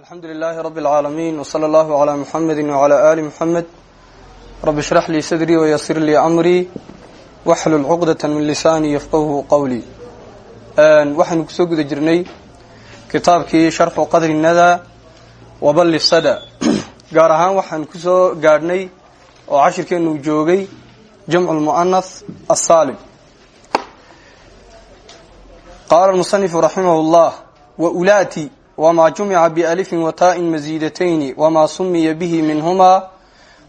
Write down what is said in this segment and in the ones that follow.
alxamdu lilaahi rabi اlcaalamiin wsala allahu calaa muxamedi wcalaa aali muxamed rabi shrax lii sadrii wayasir lii amrii waxlul cuqdata min lisaanii yafqahu qowlii waxaynu ku soo guda jirnay kitaabkii sharxu qadri nadaa waballi sada gaar ahaan waxaan ku soo gaadhnay oo cashirkeenu joogay jamcu lmu'anath asaalim qaala musanifu raximah llah waulaati wma jumica balifin wataain masiidatayn wma sumiya bihi minhuma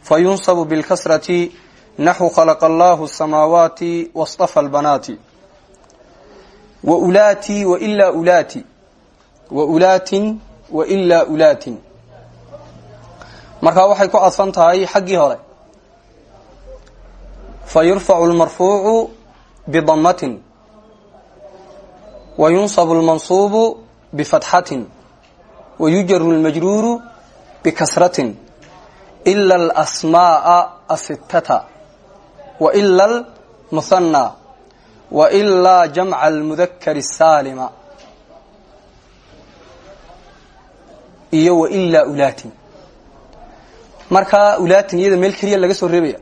fayunsabu bilkasrati naxu khalaqa allahu samaawaati wastafa lbanaati waulaati wailaa ulaati waulaatin wailaa ulaatin markaa waxay ku cadfan tahay xaggii hore. fayurfacu lmarfuucu bidamatin wayunsabu lmansuubu bifatxatin wayujaru lmajruuru bikasratin ila alasmaaa asittata waila almuhanna wailaa jamca almudakari saalima iyo wailaa ulaatin markaa ulaatin iyada meel keliya laga soo reebaya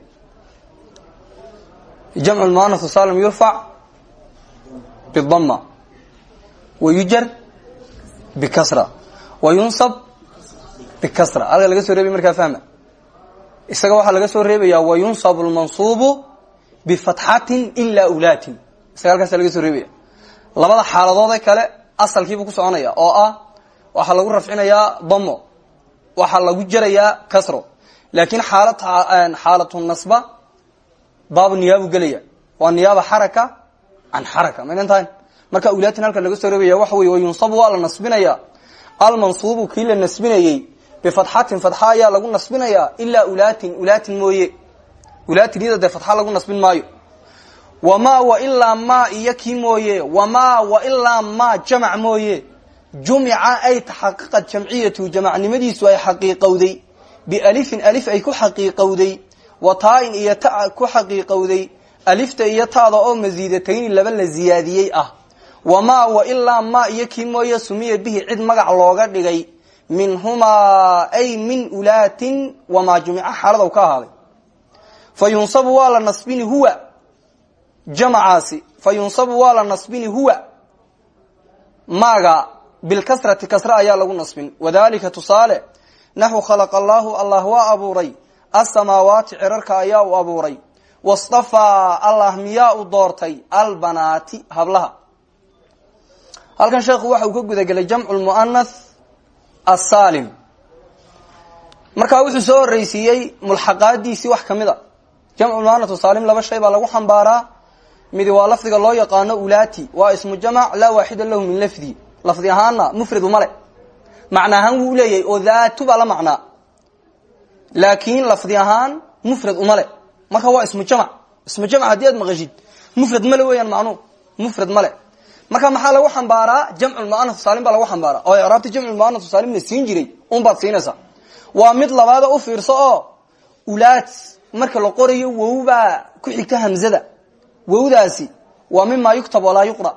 jamcu lmuanath salim yurfac bidama wayujar bikasra wayunsab bikasra. Halka laga soo reebay markaa fahma. Isaga waxaa laga soo reebayaa wayunsabu lmansuubu bifatxatin ilaa ulaatin. Isaga halkaasa laga soo reebaya labada xaaladoodee kale asalkiibuu ku soconaya oo ah waxaa lagu rafcinayaa damo waxaa lagu jerayaa kasro. Laakiin xaalad xaalatu nasba baabu niyaabu gelaya waa niyaaba xaraka can xaraka. Maynan tahay? Marka ulaatin halka laga soo reebaya waxa wey wayunsabu waa nasbinaya almansuubu kii la nasbinayey bifatxatin fatxa ayaa lagu nasbinayaa ilaa ulaatin ulaatin mooye. Ulaatin iyada dee fatxa lagu nasbin maayo. Wamaa wailaa ma iyo kii mooye. Wamaa wailaa ma jamac mooye. Jumica ay taxaqiqad jamciyatu jamacnimadiisu ay xaqiiqowday. Bialifin alif ay ku xaqiiqowday. Wa taa-in iyo ta ku xaqiiqowday. Alifta iyo taada oo masiidatayni laba la ziyaadiyey ah wamaa wailaa ma iyo kii mooye sumiya bihi cid magac looga dhigay minhumaa ay min ulaatin wamaa jumica xaaladaw ka ahaaday. Fa yunsabu waa la nasbini huwa jamacaasi fa yunsabu waa la nasbini huwa. Maaga bilkasrati kasre ayaa lagu nasbin. Wadalika tusaale naxwu khalaqa allaahu allah waa abuuray. Asamaawaati cirarka ayaa u abuuray. Wastafaa allah miyaa u doortay albanaati hablaha halkan sheekhu waxa uu ka gudagelay jamcu lmu'anath asaalim markaa wuxuu soo horreysiiyey mulxaqaadiisii wax ka mid a. Jamcu lmu'anath laba shay baa lagu xambaaraa. Midi waa lafdiga loo yaqaano ulaati. Waa ismu jamac laa waaxida lahu min lafdi. Lafdi ahaana mufridu male macna ahaan wuu leeyahay oo daatu baa la macnaa. Laakiin lafdi ahaan mufrad umale marka waa ismu jamc ismu jamc haddii aad maqashid mufrad male weeyaan macnuu mufrad male marka maxaa lagu xambaaraa? Jamcu mu'anath saalim baa lagu xambaara oo icraabta jamcu mu'anath saalim la siin jiray. Un baad siinaysaa. Waa mid labaada u fiirso oo ulaad. Marka la qorayo wow baa ku xigta hamzada. Wowdaasi waa mima yuktab walaa yuqra.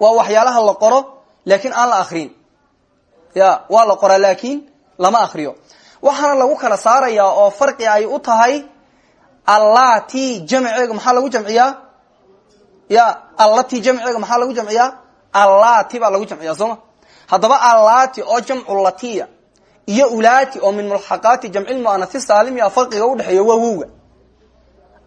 Waa waxyaalaha la qoro laakiin aan la akrin ya waa la qoraa laakiin lama akriyo waxaana lagu kala saarayaa oo farqi ay u tahay allati jamceega maxaa lagu jamciyaa ya allati jamceega maxaa lagu jamciyaa allati baa lagu jamciyaa sooma haddaba allati oo jamcu latiya iyo ulati oo min mulxaqaati jamci muanathi saalimiya farqiga udhexeeya waa wowga.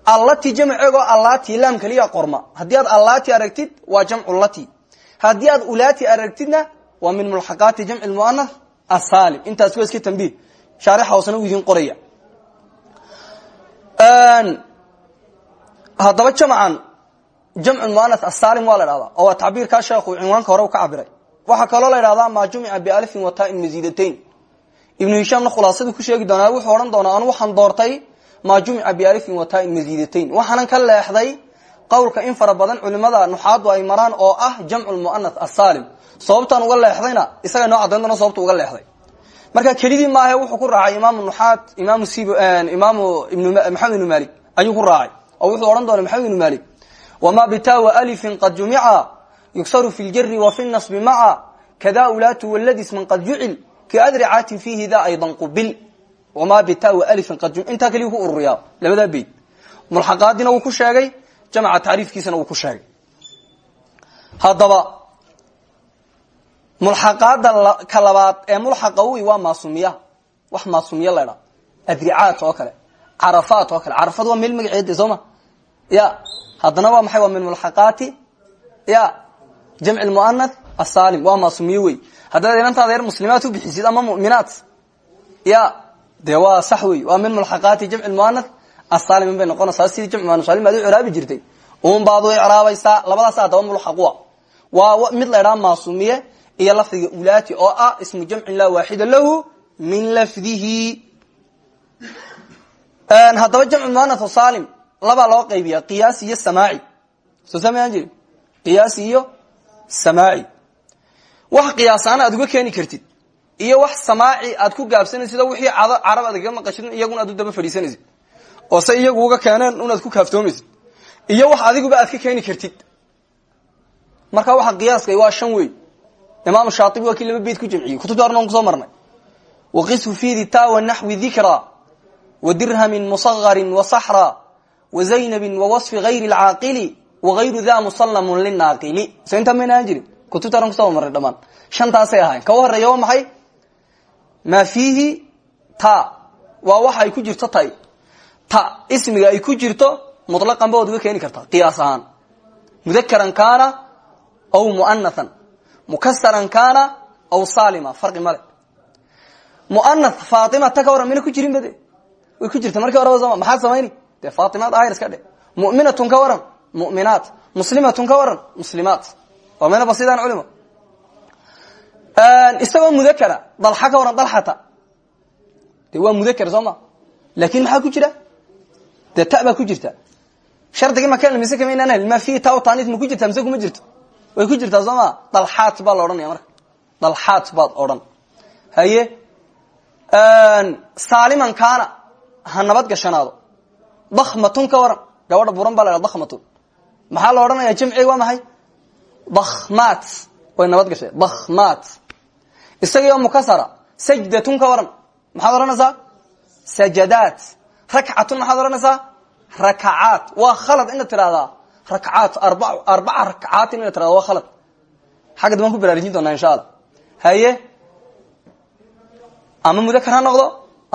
Allati jamceego allati laam keliya qorma. Haddii aad allati aragtid waa jamcu lati. Haddii aad ulati aragtidna waa min mulxaqaati jamci muanath asaalim intaas waa iska tambih shaarixa hoosena u idin qoraya. Haddaba jamcan jamcu muanath asaalim waa la dhahdaa oo waa tacbiirkaa sheekhu cinwaanka hore ka cabiray waxaa kaloo la dhahdaa maa jumica bialifin wataain masiidatayn ku sheegi doonaa wuxuu odhan doonaa anu waxaan doortay maa jumica bialifin wataain masiidatayn waxaanan ka leexday qowlka in fara badan culimada nuxaadu ay maraan oo ah jamcu muanath asaalim sababtaan uga leexdayna isaga noo cadayn doona sababta uga leexday. Marka kelidii maahe wuxuu ku raacay imaamu nuxaad imaamu sib imaamu maxamed ibnu malik ayuu ku raacay oo wuxuu odhan doona maxamed ibnu malik wma bitawa alifin qad jumica yugsaru fi ljari wa fi nasbi maca kada ulaatu waladi isman qad jucil kaadricaatin fiihi da aydan qubil wamaa bita wa alifin qad jum intaa kaliya ku ururiyaa labadaa beyd mulxaqaadina wuu ku sheegay jamca tacriifkiisana wuu ku sheegay haddaba mulxaqaada ka labaad ee mulxaqa wi waa maasumiya wax maasumiya la dha adricaat oo kale carafaat oo kale carafad waa meel magaceeda soo ma ya haddana waa maxay? Waa min mulxaqaati ya jamc muanath asalim waa maasumiye wey. Haddaad inantaada yar muslimaat u bixisid ama muminaat ya dee waa sax wey. Waa min mulxaqaati jamc muanath asalim bay noqonaysaa. Sidii jamc muanath salim aad u ciraabi jirtay. Un baad u icraabaysaa labadaas haddaba mulxaqua waa mid la idhaha maasumiye iyo lafdiga ulaati oo ah ismu jamcin laa waaxida lahu min lafdihi. Haddaba jamcu muanath salim labaa loo qaybiya qiyaasi iyo samaaci. Soo samayaan jiri? Qiyaasi iyo samaaci. Wax qiyaasaana aad uga keeni kartid iyo wax samaaci aad ku gaabsanaysid oo wixii carab aad kaga maqashid iyaguna aad u daba fadhiisanaysid. Oo se iyagu uga keeneen unaad ku kaaftoomaysid iyo wax adiguba aad ka keeni kartid. Marka waxa qiyaaska waa shan wey imaam shaaibi waa kii laba beyt ku jamciyey. Kutubta horna on ku soo marnay. Waqishu fidi ta wanaxwi dikra wadirhamin musagarin wasaxra wazaynabin wawasfi gayri lcaaqili wagayru da musallamun linaaqili so intaa mayna ahaan jirin kutubta horan ku soo marnay dhamaan. Shantaasay ahayn. Ka horreeya waa maxay? Maa fiihi ta. Waa waxa ay ku jirto tay. Ta ismiga ay ku jirto mutlaqan ba waad uga keeni kartaa qiyaas ahaan. Mudakaran kaana aw muanathan mukasaran kaana aw salima farqi male. Muanath faatima ta ka waran mina ku jirin bade way ku jirta markii horeba maxaad samayni dee faatimaad ahayr iska dhe mu'minatun ka waran mu'minaat muslimatun ka waran muslimaat waa mayna basidaan culimo isagoo mudakara dalxa ka waran dalxata de waa mudakar soo ma laakin maxaa ku jira. Dee ta baa ku jirta. Shardigii makan mise kama inaan helin ma fi ta tanis ma ku jirta mise kuma jirto way ku jirtaa soo ma dalxaat baa la odhanaya marka dalxaat baad odhan haye saaliman kaana ha nabad gashanaado dakmatun ka waran. Gabadha buran baa la ha dakmatun maxaa la odhanaya jamciga waa maxay? Dakmaat way nabad gashay. Dakmaat isagio mukasara sajdatun ka waran. Maxaad odhanaysaa? Sajadaat. Rakcatun maxaad odhanaysaa? Rakacaat waa khalad inaad tidhahdaa rakcaat. Arbaca rakcaatin inaad tirahda waa khalad. Xagga dambaan ku baraarujin doonaa insha allah. Haye? Ama mudakar ha noqdo?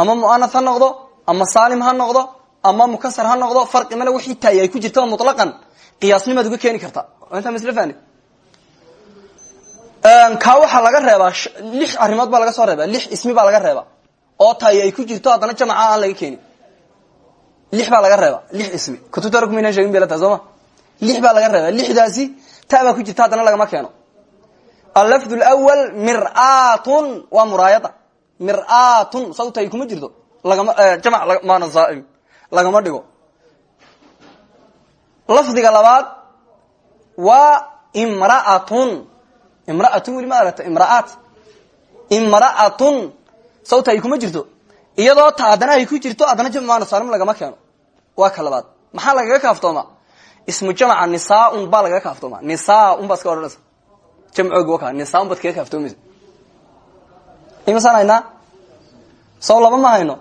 Ama muanath ha noqdo? Ama salim ha noqdo ama mukasar ha noqdo farqi male wixii taay ay ku jirta mutlaqan. Qiyaasnimaad uga keeni karta. Intaa masle fani kaa waxaa laga reebaa lix arrimood baa laga soo reeba lix ismi baa laga reeba. Oo taay ay ku jirto haddana jamaca aan laga keenin. Lix baa laga reeba lix ismi. Kutubta hore kumaynan sheegin belata sooma lix baa laga reeba lixdaasi ta ku jirta haddana lagama keeno. Allafd lwal miratun waa muraayada. Miratun sawtay kuma jirto. Lagama jamac maana zaaim lagama dhigo. Lafdiga labaad waa imraatun. Imraatun weli ma imraat. Imraatun. Sawta ay kuma jirto. Iyadoo ta haddana ay ku jirto haddana jam maana saalim lagama keeno. Waa ka labaad. Maxaa lagaga kaaftooma ismu jamca nisaaun baa lagaga kaaftooma nisaaun baa iska odhanaysa jamcoogi waka nisaaun baad kaga kaaftoomaysa imasaan haynaa laba ma hayno.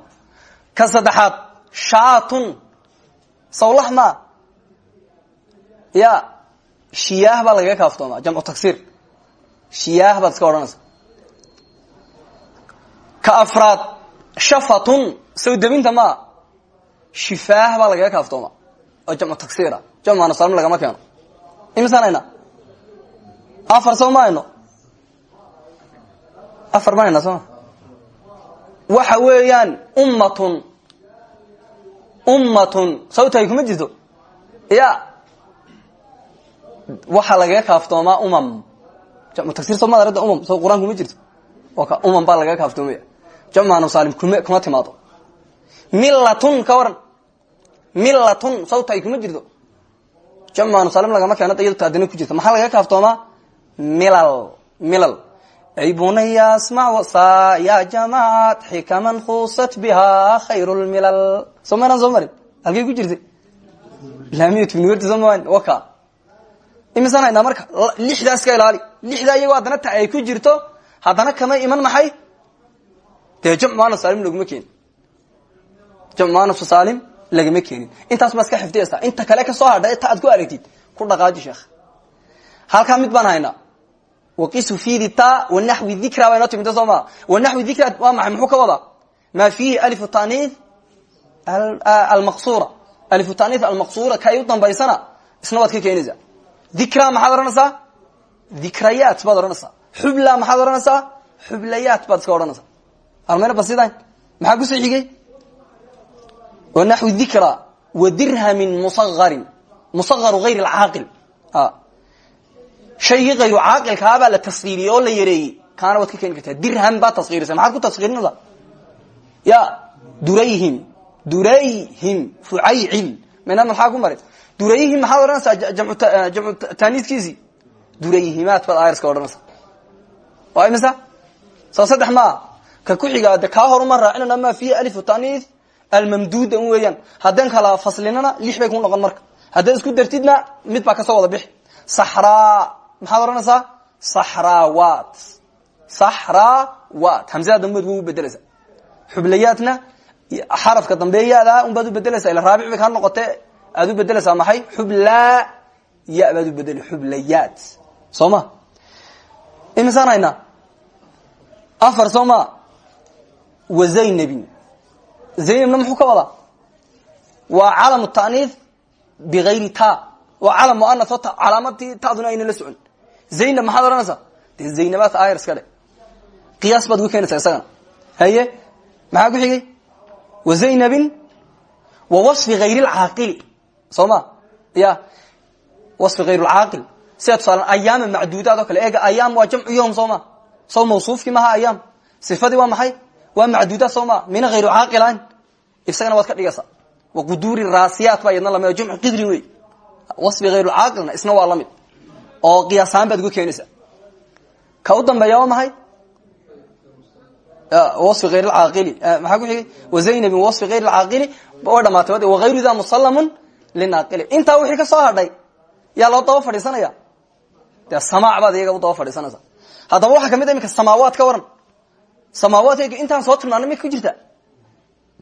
Ka saddexaad shaatun sawlax maa ya shiyaah baa lagaga kaaftooma jamcu tagsir shiyaah baad iska odhanaysa ka afraad shafatun. Saw debinta maa shifaah baa lagaga kaaftooma oo jamcu tagsira jamcana saalim lagama keeno imisaan hayna afar soo ma hayno afar ma hayna sooma waxa weeyaan ummatun ummatun. Sawtaay kuma jirto? Ya waxaa lagaga kaaftoomaa umam. Jamcu tagsir soo maad arada umam. So qur'aan kuma jirto? Umam baa lagaga kaaftoomaya jamcana saalim kuma kuma timaado. Millatun ka waran. Millatun. Sawta ay kuma jirto? Jamcanu salim lagama keeno iyado taadina ku jirta. Maxaa lagaga kaaftoomaa? Milal. Milal ay bunaya asmac wasa ya jamacat xikaman khusat biha khayru lmilal soo maynaan soo marin halkay ku jirtay laamiyat bniwerti soo ma waka imisaan haynaa marka lixdaas ka ilaali lixdaa iyagoo haddana ta ay ku jirto haddana kama iman maxay dee jamc muana saalim laguma keenin jamc muanafsu saalim lagama keenin intaas baa iska xifdiyaysaa inta kale ka soo hadha ta aad ku aragtid ku dhaqaaji sheekh halkaa mid baan waqisu fidi ta wanaxwi dikra baa inoo timida soo maa wanaxwi dikra waa maxay? Muxuu ka wadaa? Maa fiihi alifu taniif almaqsura alifu taniif almaqsura ka ay u dambaysana isna waad ka keenaysaa. Dikra maxaad odhanaysaa? Dikrayaat baad odhanaysaa. Xubla maxaad odhanaysaa? Xublayaat baad iska odhanaysaa. Almayna basidan maxaa ku soo xigay? Wanaxwi dikra shaygii hayru caaqilkaabaa la taskiiriyey oo la yareeyey. Kaana waad ka keeni kartaa. Dirham baad taskiirisa maxaad ku taskiirinaysaa ya durayhim durayhim fucaycil mina maxaa ku durayhim maxaad odhanaysaa? Jamcu taaniiskiisii? Durayhimaat baad ayarska odhanaysaa waa imisa? Soo saddex maa ka ku xigaa de kaa horuma raacinana ma fihi alifu taniis almamduuda un weeyaan. Haddeen kala faslinana lix bay ku noqon marka. Haddaad isku dartidna mid baa ka soo wada bixi. Saxraa maxaad odhanaysaa saxrawat saxrawat hamsada dambeed wa u bedeleysa xublayaadna xarafka dambeeyaada un baad u bedeleysa ila raabic bay kaa noqote aad u bedeleysaa maxay? Xublaa ya baad u bedeli xublayaat. Soo ma? Imisaan haynaa afar soo ma? Wa zaynabin. Zaynabna muxuu ka wadaa? Waa calam taaniif bigayri ta. Waa zaynab maxaad odhanaysaa dee zaynabaat ayar iska dhe qiyaas baad uga keenaysaa isagana haye maxaa ku xigay? Wa zaynabin wa wasfi hayr lcaaqili soo ma? Ya wasfi hayr lcaaqil sida tusaale ayaama macduudaad oo kale. Eega ayaam waa jamcu yom soo ma? Soo mawsuufkii maha ayaam. Sifadii waa maxay? Waa macduudaad soo ma? Mina hayru caaqilan isagana waad ka dhigaysaa. Wa quduuri raasiyaat baa iyadna la mid jamcu qidrin wey wasfi hayr lcaaqilna isna waa la mid oo qiyaasahaan baad uga keenaysaa. Ka u dambeeya waa maxay? Wasfi hayr lcaaqili maxaa ku xigay? Wa zaynabin wasfi hayr lcaaqili way dhamaatay wagayru da musallamun linaaqili. Intaa wixii ka soo hadhay yaa loo daba fadhiisanaya? Dee samaac baad iyaga u daba fadhiisanaysa haddaba waxaa ka mid a iminka samaawaat ka waran. Samaawaadka intaan soo tilmaanay ma ku jirta?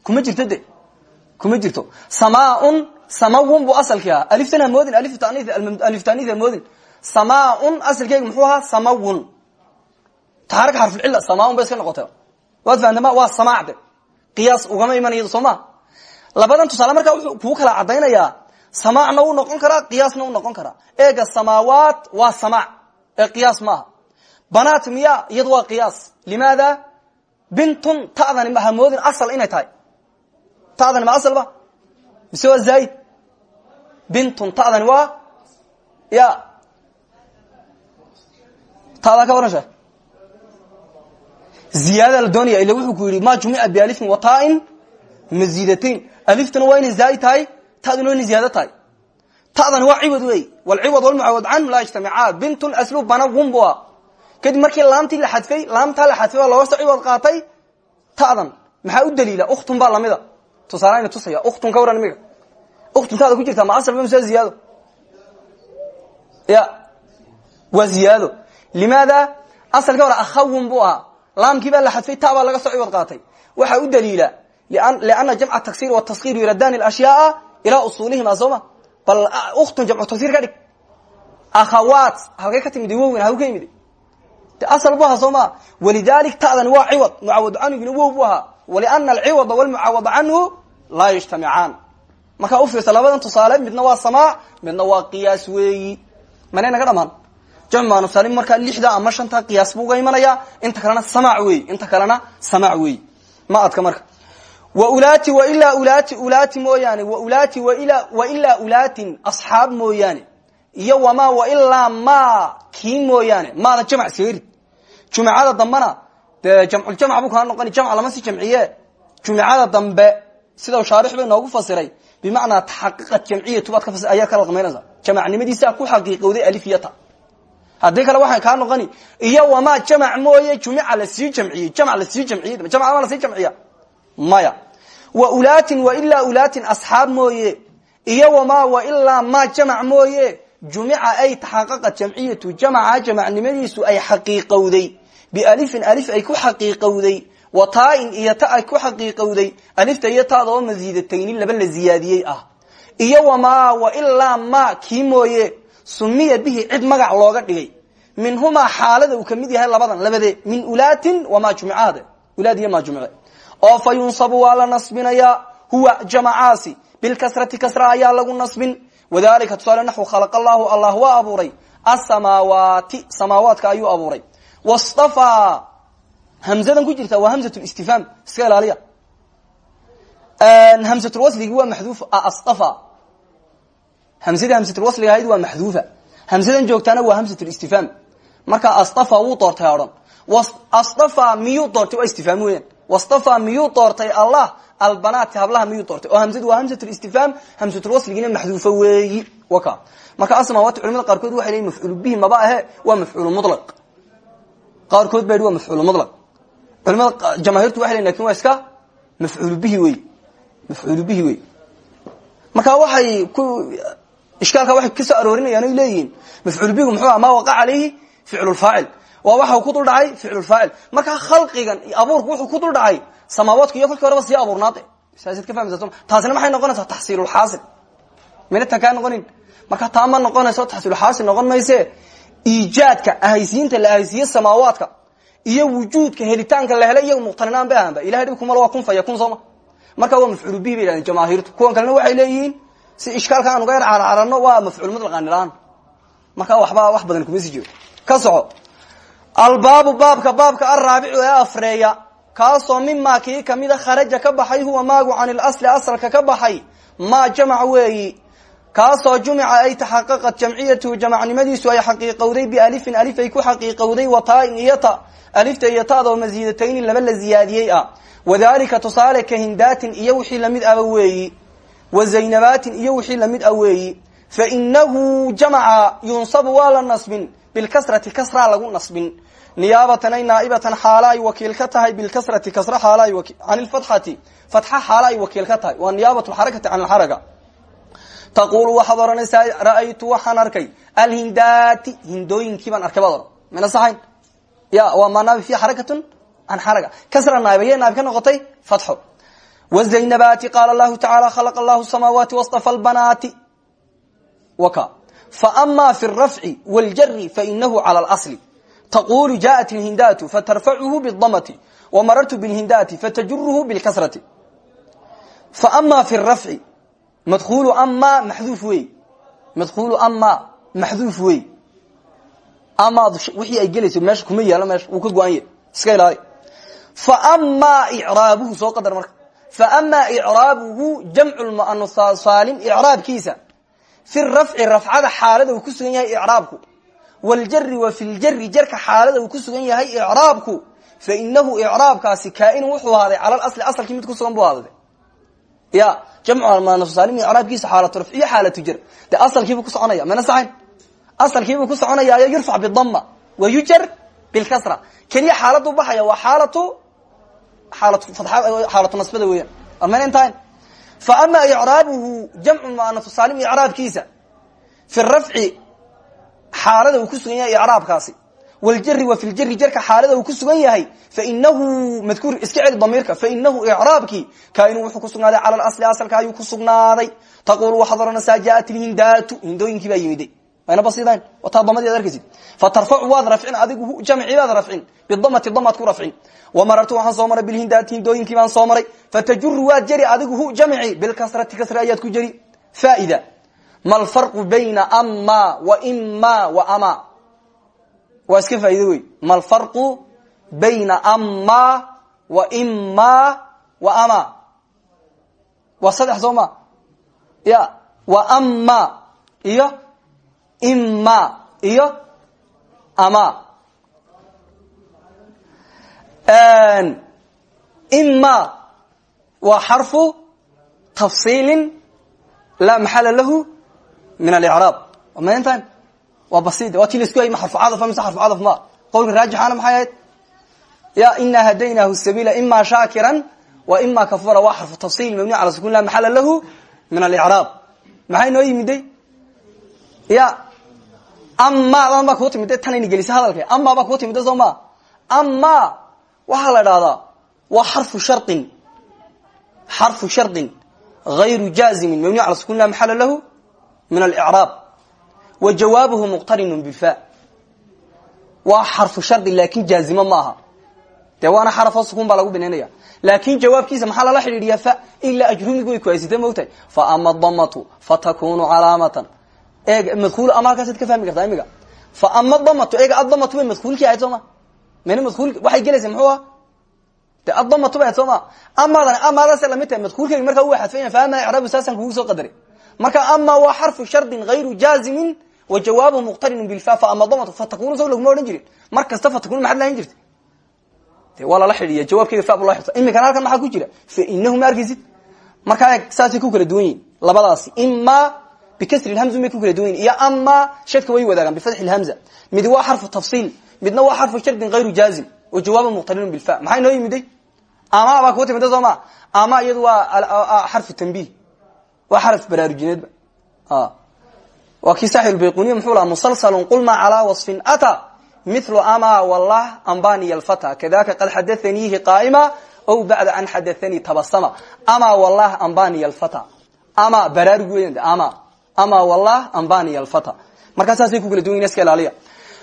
Kuma jirto de kuma jirto. Samaaun samawun buu asalkii ahaa aliftan hamoodin alif tanii hamoodin samaaun asalkeega muxuu ahaa samawun. Taxarak xarfulcilla samaaun bay iska noqotay. Waad fahamtama waa samaac de. Qiyaas ugama imanayado soo ma? Labadan tusaale markaa wuxuu kuu kala cadaynayaa samaacna uu noqon karaa qiyaasna uu noqon karaa. Eega samaawaat waa samaac ee qiyaas maaha banaat miya iyadu waa qiyaas. Limaada? Bintun ta'dani ma hamoodin asal inay tahay. Ta'dani ma asalba mise waa zaid bintun ta'dani waa ya tadaa ka waran shee ziyaadada la doonaya ila wuxuu ku yidhi ma jumica bialifin watain maziidatayn aliftuna waa inay zaa'id tahay taduna waa inay ziyaado tahay. Ta'dani waa ciwad wey. Walciwad walmucawad canhu laa yajtamicaa bintun aslu banawun bu a kadib markii laamtii la xadfay laamtaa la xadfay baa looga soo ciwad qaatay ta'dan. Maxaa u daliila? Uktun baa lamida. Tusaale ina tusaya uktun ka waran imiga uktun taada ku jirtaa ma asalba mise ziyaado. Ya waa ziyaado limaada asalka hore akhawun buu ahaa. Laamkii baa la xadfay ta baa laga soo ciwad qaatay. Waxaa u daliila liana jamca taksir wataskir yuradani ashyaaa ilaa usulihima sooma bal uktun jamcu taksir ka dhig. Akhawaat halkay ka timid wowgana haw ka yimid. De asal bu ahaa soo ma? Walidalik ta'dani waa ciwad. Mucawad canhugina wow bu ahaa. Waliana alciwada walmucawad canhu laa yajtamicaan markaa ufiirsa labadan tusaale midna waa samaac midna waa qiyaas weeyi. Manay naga dhamaan jamcmaanusaalim markaa lixda ama shanta qiyaas buu uga inta kalena samaac wey inta kalena samaac wey. Ma adka marka. Waulaati wailaa ulaati ulaati mooyaane. Waulaati wailaa ulaatin asxaab mooyaane. Iyo wamaa wailaa ma kii mooyaane. Maada jamc iskaga rid jumacada dambena dee jamculjamc buu kaa noqoni. Jamc lama si jamciye. Jumacada dambe sida shaarix bay noogu fasiray. Bimacnaa taxaqiqat jamciyatu baad ayaa ka laqmaynaysa. Jamacnimadiisaa ku xaqiiqowday alifyata haddii kale waxay kaa noqoni iyo wamaa jamac mooye jumica la sii jamciyey jamc la sii jamciyey jamc ma la sii jamciya? Maya. Wa ulaatin wailaa ulaatin asxaab mooye iyo wamaa wailaa ma jamac mooye jumica ay taxaqaqat jamciyatu jamaca jamacnimadiisu ay xaqiiqowday. Bialifin alif ay ku xaqiiqowday wa taa-in iyo ta ay ku xaqiiqowday alifta iyo taada oo masiidatayni laba la ziyaadiyey ah. Iyo wamaa wa ilaa ma kii sumiya bihi cid magac looga dhigay. Minhumaa xaalada uu ka mid yahay labadan labadee min ulaatin wamaa jumcaade ulaad iyo maa jumce oo fa yunsabu waa la nasbinayaa huwa jamacaasi kasra ayaa lagu nasbin. Wadalika tusaale naxwu khalaqa allahu allah waa abuuray. Asamaawaati samaawaadka ayuu abuuray. Wastafaa hamzadan ku jirta waa hamzat istifhaam. Iska ilaaliya. Hamzatulwasligi waa maxduuf astafa hamzadii hamzatulwasliga ahayd waa maxduufa hamzadan joogtaana waa hamzatulistifhaam marka astafa wuu doortay odhan astafa miyuu doortay? Waa istifhaam weyan wastafa miyuu doortay allah? Albanaati hablaha miyuu doortay? Oo hamzadu waa hamzatulistifhaam hamzatulwasligina maxduufa weeyi. Waka marka asmawaati culamada qaarkood waxay leeyiin mafcuul bihi maba ahe waa mafcuul mulaq qaarkood ba yidhi waa mafcuul mulaq culamada jamaahiirtu waxay leyin laakiin waa iska mafcuul bihi wey mafcuul bihi wey marka waxay ku ishkaalka waxay ka soo aroorinayaan oy leeyihiin. Mafcuul bihigu muxuu aha ma waqaca calayhi? Ficlulfaacil waa waxa ku dul dhacay? Ficlulfaacil markaa khalqigan abuurku wuxuu ku dul dhacay samaawaadku iyo kolkii horeba sii abuurnaade saasaad ka fahmaysa soma taasina maxay noqonaysaa taxsiilulxaasil mina tan kaa noqonin. Marka taa ma noqonayso taxsiilulxaasil noqon mayse? Iijaadka ahaysiinta la ahaysiiye samaawaadka iyo wujuudka helitaanka la helay iyaga muqtaninaan bay ahanba ilahay dhib kumala waa kun fa yakun sooma marka waa mafcuul bihi bay yidhahdeen jamaahiirtu. Kuwan kalena waxay leeyihiin si ishkaalka aan uga yar carcarano waa mafcuul mutlaqaanilaan marka waxba wax badan kuma sii jiro. Ka soco. Albaabu baabka baabka araabicu ee afreeya kaasoo mimaa kii kamida kharaja ka baxay huwa maagu can ilasli asalka ka baxay maa jamac weeyi. Kaasoo jumica ay taxaqaqad jamciyatuhu jamacnimadiisu ay xaqiiqowday bialifin alif ay ku xaqiiqowday wa taa-in iyo ta. Alifta iyo laba la ziyaadiyey ah. Wadalika tusaale ka hindaatin iyo wixii la mid aba weeyi wa zaynabaatin iyo wixii la mid a weeyi fa inahu jamaca yunsabu waa la nasbin bilkasrati kasraa lagu nasbin. Niyaabatan ay naaibatan xaala ay wakiil ka tahay bilkasrati kasra xaala ay can ilfatxati fatxa xaala ay wakiil ka tahay. Waa niyaabat lxarakati can alxaraka taqulu waxaad odhanaysaa ra'aytu waxaan arkay alhindaati. Hindooyinkii baan arkay baad odhan mina saxayn wzaynabaati qaala lahu tacaala khalaqa allahu samaawaati wastafa lbanaati waka faama fi rafci waljari fainahu cala lasli taqulu jaءat ilhindaatu fatarfacuhu bidamati wamarartu bilhindaati fatajuruhu bilkasrati faama fi rafci madulu ama maxduuf wey madulu ama maxduuf wey amaad wixii ay gelayso meesha kuma yaalo meesha wuu ka go-anye iska ilaali faama icraabuhu soo qadar marka faama icraabuhu jamcu lmu'anasa saalim icraabkiisa fi rafci rafcada xaalada uu ku sugan yahay icraabku waljari wa fi ljari jarka xaalada uu ku sugan yahay icraabku fa inahu icraabkaasi kaainu wuxuu ahaaday cala asli asalkii mid ku sugan bu ahaaday. Ya jamcu saalim icraabkiisa xaalatu rafc iyo xaalatu jar de asalkiibuu ku soconaya mana saxayn? Asalkiibuu ku soconayaayo yurfac bidama wa yujar bilkasra keliya xaaladu baxaya waa xaalatu xaalatu nasbada weeyaan armayna intahan fa ama icraabuhu jamcu muanatu saalim icraabkiisa fi rafci xaalada uu ku sugan yahay icraabkaasi waljari wa fi ljari jarka xaalada uu ku sugan yahay fainahu madkuur iska celi damiirka fainahu icraabkii kainu wuxuu kusugnaaday cala asli asalka ayuu kusugnaaday taqulu waxaad ohanaysaa jaat ilhindaatu hindooyinkii baa yimiday mayna basidayn wataa damadii ad arkaysid fatarfacu waad rafcin adigu jamci baad rafcin bidamati damaad ku rafcin wamarartu waxaan soo maray bilhindaati hindooyinkii baan soo maray fatajuru waad jeri adigu hu jamci bilkasrati kasri ayaad ku jeri faaida ma alfarqu bayna ama wa ima wa ama waa iska faa'ido wey ma alfarqu bayna ama wa ima wa ama waa saddex soo ma ya wa ama iyo ima iyo ama. Ima waa xarfu tafsiili laa maxala lahu min alicraab mayntan waa basid waa ti la isku hay ma xarfu cadaf mise xarfu cadaf ma? Qowlka raajixaana maxay ahayd? Ya ina hadaynahu sabiila ima shaakiran wa ima kafura waa xarfu tafsil mabni ala sukun la maxala lahu min alicraab maxay noo yimiday ya ama baa kuu timida tanayna gelisa hadalka ama baa kuu timida soo ma? Ama waxaa la dhahdaa waa xarfu sharin xarfu shardin غayru jaazimin mabniy cala sukun la maxala lahu min alcraab wa jawaabuhu muqtarinu bifa waa xarfu shardi laakin jaazimo ma aha. Dee waana sukun baa lagu binaynaya laakin jawaabkiisa maxaa lala xidhiidhiyaa fa ilaa ajrumigu way kuhaysatee mogtahay fa ama damatu fatakunu calaamatan eeg madkuul ama halkaasaad ka fahmi kartaa imiga fa ama damatu eeg addamatu bay madkuulkii ahayd soo ma madkuul waxay gelaysa muxuu ah de addamatu bay ahayd soo ma amadan amaadaasay la mid tahay madkuulkeyga markaa u xadfanya fa ama icraabu kugu soo qadaray marka ama waa xarfu shardin hayru jaazimin wa jawaabuhu muqtarinu bilfa fa ama damatu fatakunu saw laguma odhan jirin. Mar kasta fatakunu maxad lahayn jirta waa lala xidhiiya jawaabkeyga fa loo xidsa iminkana halkan maxaa ku jira? Fa inahu ma arkaysid markaa ku kala duwan yihiin labadaasi ima bikasri lhamza may ku kala duwan yihiin iyo ama shadka way wadaagaan bifatxi lhamza mid waa xarfu tafsiil midna waa xarfu shardin hayru jaazim wa jawaabu muqtarinu bilfa maxaa inoo yimiday ama baa kuu timida soo ma ama iyadu waa xarfu tanbih waa xaraf baraarujineedba waa kii saaxib bayquniya muxuu lahaa musalsalun qulma calaa wasfin ata mithlu ama wallah ambaniya alfata kadaka qad xadathaniihi qaa'ima ow bacda an xadathanii tabasama ama wallah ambaniya alfata ama baraarug weyan ama ama wallah ambaniya alfata. Markaa saasay ku kala duwan iska ilaaliya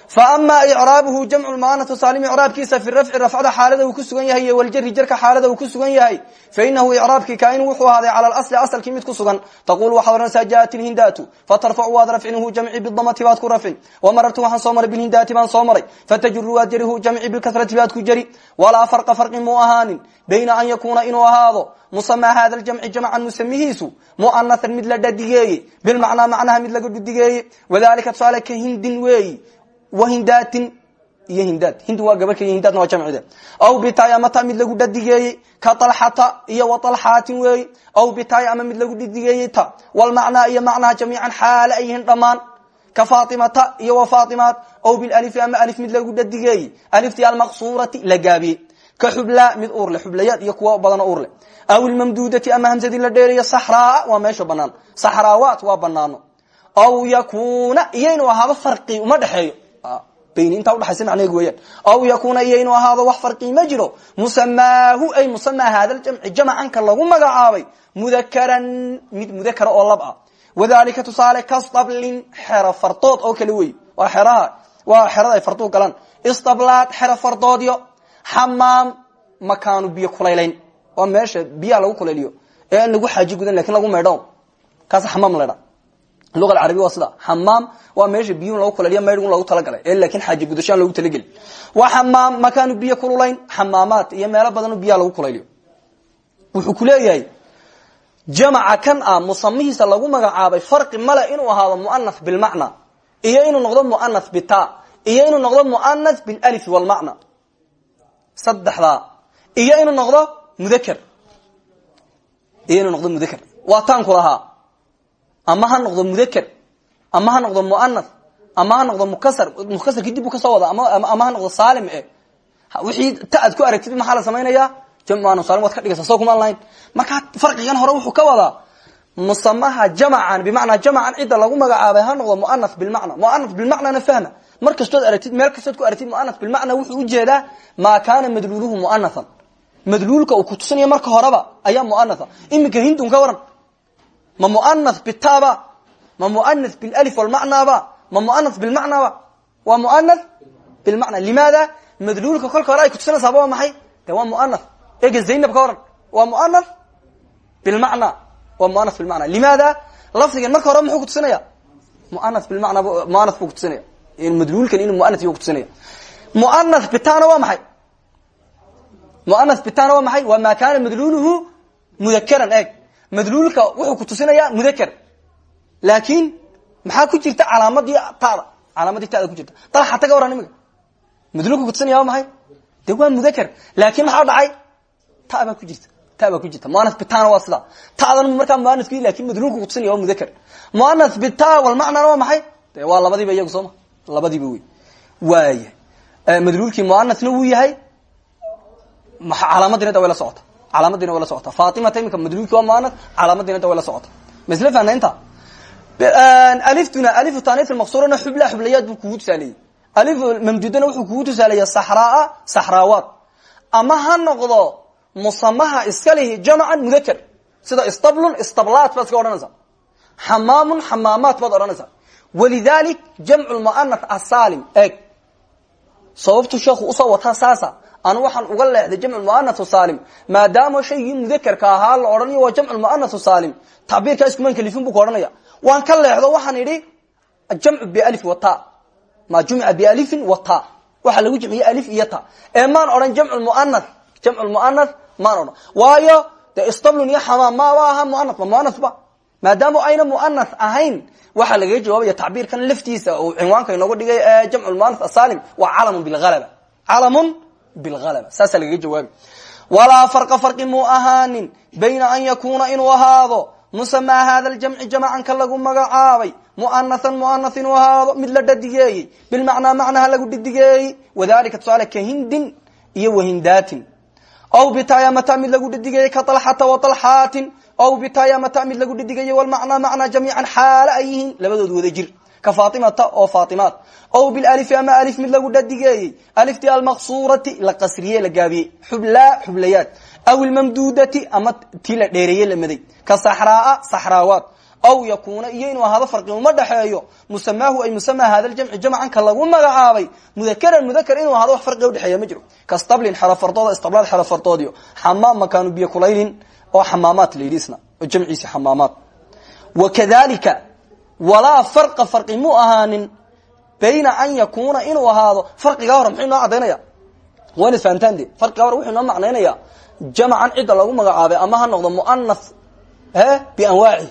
faama icraabuhu jamcu lmuanatu saalim icraabkiisa fi rafci rafcada xaalada uu ku sugan yahay iyo waljari jarka xaalada uu ku sugan yahay fainahu icraabkii kaain wuxuu ahaaday cala asli asalkii mid ku sugan. Taqul waxaad ohanaysaa jaat ilhindaatu fatarfacu waad rafcinhu jamci bidamati baad ku rafcin wamarartu waxaan soo maray bilhindaati baan soo maray fatajuru waad jarihu jamci bilkasrati baad ku jari walaa farqa farqi muu bayna an yakuuna inuu ahaado musamaa hada ljamci jamcan musamihiisu muanathan mid la dhadigeeye bilmacnaa macnaha mid laga dhudigeeye wadalika tusaale ka hindin weeyi wahindatin iyo hindaad. Hindi waa gabar keliya hindaadna waa jamcide aw bitaay ama ta mid lagu dhadigeeyey ka talxata iyo wa talxaatin weeyi aw bitaay ama mid lagu dhadigeeyey ta. Walmacnaa iyo macnaha jamiican xaale ay yihiin dhammaan. Ka faatimata iyo wa faatimaat. Aw bilalifi ama alif mid lagu dhadigeeyey alifti almaqsurati la gaabiyey ka xublaa mid uur le xublayaad iyo kuwa badan uur leh. Aw ilmamduudati ama intaa udhaaysa macneeg weyaan aw yakuna iyo inuu ahaado wax farqi ma jiro. Musamaahu ay musamaa hada ljamci jamcanka lagu magacaabay. Mudakaran mid mudakara oo lab ah. Wadalika tusaale kastablin xero fardood oo kale wey waa xeraha waa xerada ay farduhu galaan. Istablaad xero fardoodyo xamaam makaanu biyo kulaylayn waa meesha biyaha lagu kulayliyo ee an lagu xaaji gudan laakiin luga alcarabiya waa sida xamaam waa meesha biyuun lagu kulaliya maydhgun loogu talagalay. Ee laakin xaaji gudashaan loogu talageli waa xamaam makaanu biyo kululayn xamaamaat iyo meelo badan biyaha lagu kulayliyo wuxuu ku leeyahay kan ah musamihiisa lagu magacaabay farqi male inuu ahaado muanath bilmacna iyo inuu noqdo muanath bita iyo inuu noqdo muanath bilif walmacna saddexdaa iyo inuu noqdo mudakr iyo inuu noqdo mudakr waa taanku lahaa ama ha noqdo mudakr ama ha noqdo muanath ama ha noqdo mukasar mukasar kadib u ka soo wada ama ha noqdo saalim e wixii ta ad ku aragtid maxaa la samaynaya? Jamanu salim waad ka dhigaysa soo kumaan lahayn. Markaa farqigan hore wuxuu ka wadaa musamaha jamcan bimacnaa jamcan cidda lagu magacaabay ha noqdo muanath bilmacna. Muanath bilmacnana fahma. Mar kastood aragtid meel kastood ku aragtid muanath bilmacna wuxuu u jeedaa maa kaana madluuluhu muanathan madluulka uu kutusinayo marka horeba ayaa muanatha iminka hindun ka waran ma muanath bitaba ma muanath bilif walmacnaba ma muanath bilmacnaba waa muanath bilmacna limaada? Madluulka kolka hore ay kutusinaysaaba waa maxay? De waa muanath ega zaynab ka waran waa muanath bilmacna waa muanath bilmacna limaada? Lafdigan marka hore muxuu kutusinaya muanath bilmacna muanath buu kutusinaya madluulkan inuu muanath yuu kutusinaya muanath bitana waa maxay? Muanath bitana waa maxay? Waa maa kaana madluuluhu mudakaran eeg madluulka wuxuu kutusinaya mudakr laakin maxaa ku jirta calaamadii tada calaamadii tada ku jirta. Dalxata ka waran imika madluulka kutusinaya maxay? De waa mudakr maxaa dhacay? Ta ku jirta. Ta ku jirta. Muanath bitana waa sida tadan markaa muanathk laakiin madluulka kutusinaya waa mudakr muanath bita walmacnana waa maxay? Waa labadiiba iyagu sooma labadiiba wey. Waaya madluulkii muanathna wuu yahay? Calaamadina da way la socota calaamadina way la socota. Fatimata imika madluulki waa muanath calaamadina da way la socota. Ma isla fahna inta aliftuna alifu tanis maqsurana xubla xublayaad buu kugu tusaaleeyey. Alif mamdudana wuxuu kugu tusaaleeya saxraa saxraawaat ama ha noqdo musamaha iska lihi jamcan mudakr sida istablun istablaat baad iska odhanaysaa xamaamun xamaamaat baad odhanaysaa walidalik jamcu lmu'anath asaalim eeg sababtu sheekhu u soo wataa saasa. Anu waxaan uga leexday jamcu mu'anath saalim maadaama shaygii mudakerka ahaa la odhanayo waa jamcu mu'anath saalim. Tacbiirkaa iskuman kalifin buu ka odhanaya. Waan ka leexdo waxaan idhi jamcu bialif wata ma jumca bialifin wata waxaa lagu jamciye alif iyo ta. Ee maan odhan jamcu mu'anath jamcu mu'anath maan odhan. Waayo dee istablun iyo xamaam maba aha mu'anath ma mu'anath ba maadaama ayna mu'anath ahayn waxaa lagaga jawaabaya tacbiirkan laftiisa uu cinwaanka inooga dhigay ee jamcu mu'anath asaalim waa calamun bilhalaba calamun bilhalaba saasaa lagaga jawaabi walaa farqa farqi muu bayna an yakuuna inuu ahaado. Musamaa hada ljamci jamacanka lagu magacaabay. Mu'anathan mu'anath inuu ahaado. Mid la dhadigeeyey bilmacnaa macnaha lagu dhadigeeyey wadalika tusaale ka hindin iyo wahindaatin. Aw bitayamata mid lagu dhadigeeyey ka alxata waطalxaatin aw bitayamata mid lagu dhadigeeyey walmacnaa macnaa jamiican xaalo ay yihiin. Labadood wada jir. Ka faatimata oo faatimaad. Aw bilalifi ama alif mid lagu dhadigeeyey alifti almaqsurati la qasriye la gaabiyey xublaa xublayaad. Aw ilmamduudati ama tii la dheereeye ka saxraaa saxraawaad. Aw yakuuna iyo inuu ahaado farqi uma dhexeeyo musamaahu ay musamaa hada ljamci jamcanka lagu magacaabay. Mudakaran mudakar inuu ahaado wax farqiga udhexeeya ma jiro. Kastablin xerofardooda istablaad xerofardoodiyo xamaam makaanu biyo kulaylin oo xamaamaad la yidhi isna oo jamciisi xamaamaad. Wakadalika walaa farqa farqi mu ahaanin bayna an yakuuna inuu ahaado farqigaa hore muxuu inoo cadaynaya waa inad fahamtaan de farqigaa hore wuxuu inoo macnaynaya jamcan cidda lagu magacaabay ama ha noqdo mu'anath e bianwaaci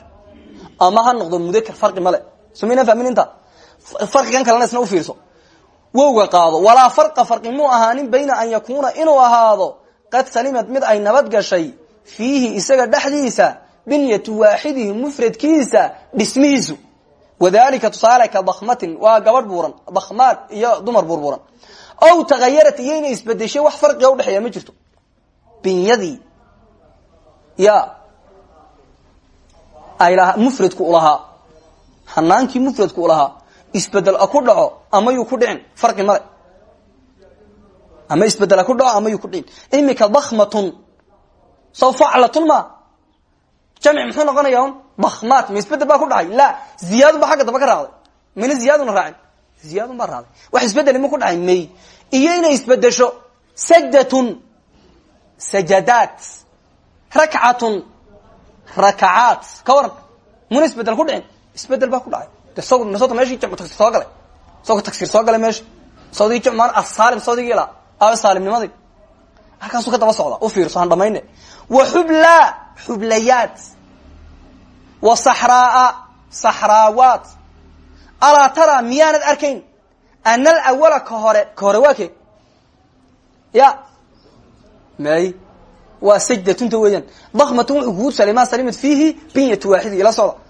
ama ha noqdo mudakr farqi male. Somayna fahmin inta? Farqigan kalena isna ufiirso wowga qaado walaa farqa farqi mu ahaanin bayna an fiihi isaga dhexdiisa binyatu waaxidihi mufradkiisa dhismihiisu. Wadalika tusaale ka dakmatin waa gabadh buuran dakmaad iyo dumar buurbuuran aw tagayarat iyo inay isbedeshay wax farqiga udhexeeya ma jirto. Binyadii ya mufradku ulahaa hanaankii mufradku ulahaa isbeddel ku dhaco ama yuu ku dhicin? Farqi male. Ama isbeddel ku dhaco ama saw faclatun ma. Jamci muxuu noqonaya un? Dakmaat ma isbeddel baa ku dhacay. La ziyaadun baa xagga daba ka raacday. Mina ziyaaduna raacin ziyaadun baa raacday. Wax isbedeli ma ku dhacay may. Iyo inay isbedesho sajdatun. Sajadaat. Rakcatun. Rakacaat ka waran muna isbeddel ku dhicin. Isbedel baa ku dhacay. De sog sota meeshii jamcu tagsir soo galay? Isagoo tagsir soo galay meesha sawdigii jamc maan asaalim sawdigii ilaa aabe saalimnimadii halkaasuu ka daba socda u fiirso han dhamayne wa xublaa xublayaat wa saxraaa saxraawaat. Alaa tara miyaanad arkayn? Ana alawala ka hore ka hore waa ya. May. Waa sajdatunta weeyaan. Dakmatun wuxuu kugu tusaale maa salimat fiihi binyatu ila socda.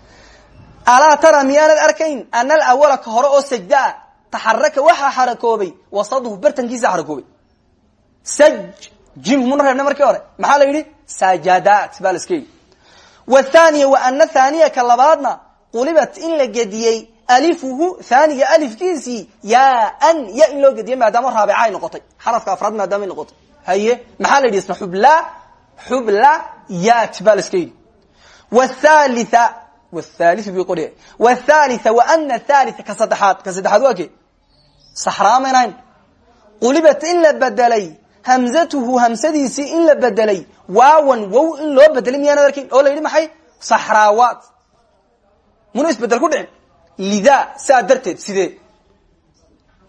Alaa tara miyaanad arkayn? Ana alawala ka hore oo sajdaa taxaraka waxaa xarakoobay. Wasaduhu bartankiisa xarakoobay. Saj jim muna reebna markii hore? Maxaa la yidhi? Sajadat baa la iska yidhi wathaniya wa ana thaniya ka labaadna qulibat in la gediyey alifuhu thaniga alifkiisii yaan ya in loo gediyey maadaama raabica ay noqotay. Xarafka afraad maadaama ay noqotay. Haye maxaa la yidhi? Isna xubla xubla yat baa la iska yidhi wthalitha wthaliu bi qori wthalitha wa ana thalitha ka saddexaad ka saddexaad waa ke saxraamayn qulibat in la bedelay hamzatuhu hamsadiisii in la bedelay. Waawan wow in loo bedelay miyaanad arkin? Oo la yidhi maxay? Saxraawaat muna isbeddel ku dhicin. Lidaa saa darteed sidee?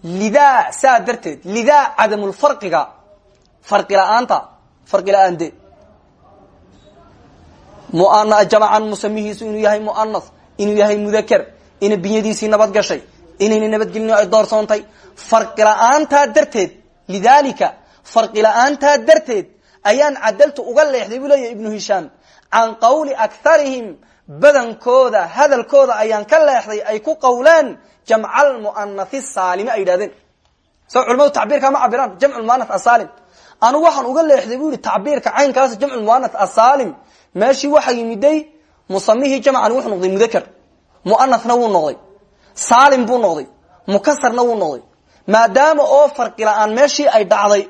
Lidaa saa darteed. Lidaa cadamulfarqiga farqi la'aanta farqi la'aan de muana musamihiisu inuu yahay muanas inuu yahay mudaker ina binyadiisii nabad gashay inayna nabadgelin ay doorsoontay farqi la'aantaa darteed lidalika farqi la'aantaa darteed ayaan cadaltu uga leexday buu leeyahy ibnu hishaam can qawli akharihim badankooda hadalkooda ayaan ka leexday ay ku qawleen jamcal muanathi saalime ay yidhahdeen sa culamadu tacbiirkaa ma cabiraan jamcu muanath asaalim anigu waxaan uga leexday bu yihi tacbiirka caynkaas jamcu muanath asaalim meeshii waxaa yimiday musamihii jamcan wuxuu noqday mudaker muanathna wuu noqday. Saalim buu noqday. Mukasarna wuu noqday. Maadaama oo farqi la'aan meeshii ay dhacday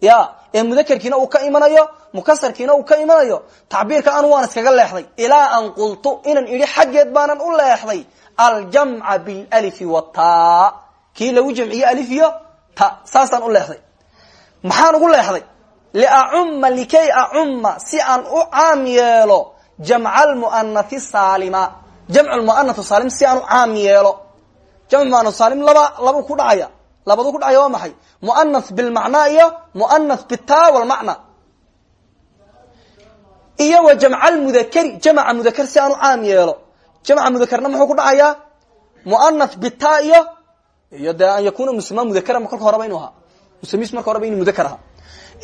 ya ee mudakerkiina uu ka imanayo mukasarkiina uu ka imanayo tacbiirka anu waan iskaga leexday. Ilaa an qultu inan idhi xaggeed baanan u leexday aljamca bilalifi wata kii lagu jamciye alif iyo ta saasaan u leexday. Maxaan ugu leexday? Liacumma likay acumma si aan u caam yeelo jamca almu'anathi saalima. Jamc lmu'anath saalim si aan u caam yeelo. Jamc mu'anath saalim laba ku dhacaya labadu ku dhacaya waa maxay? Mu'anath bilmacnaa iyo mu'anath bita walmacna iyo wa jamca almudakari jamca mudakar si aan caam yeelo. Jamca mudakarna muxuu ku dhacayaa? Mu'anath bita iyo iyo dee an yakuna muslimaan mudakara kolka horeba inu ahaa. Muslimis marka horeba inu mudakar ahaa.